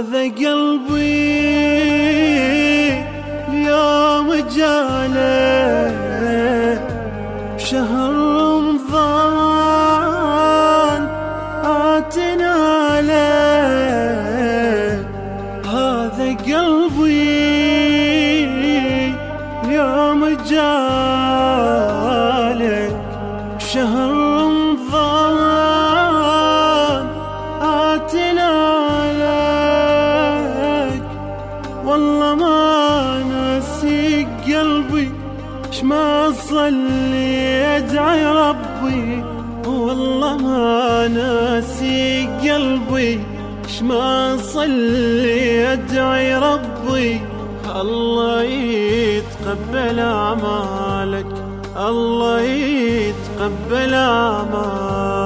هذا قلبي اليوم جاله بشهر رمضان. آتنا له هذا قلبي اليوم جالك بشهر رمضان. ناسي قلبي ما أصلي أدعي ربي؟ والله ما ناسي قلبي ما أصلي أدعي ربي؟ الله يتقبل أعمالك الله يتقبل أعمالك.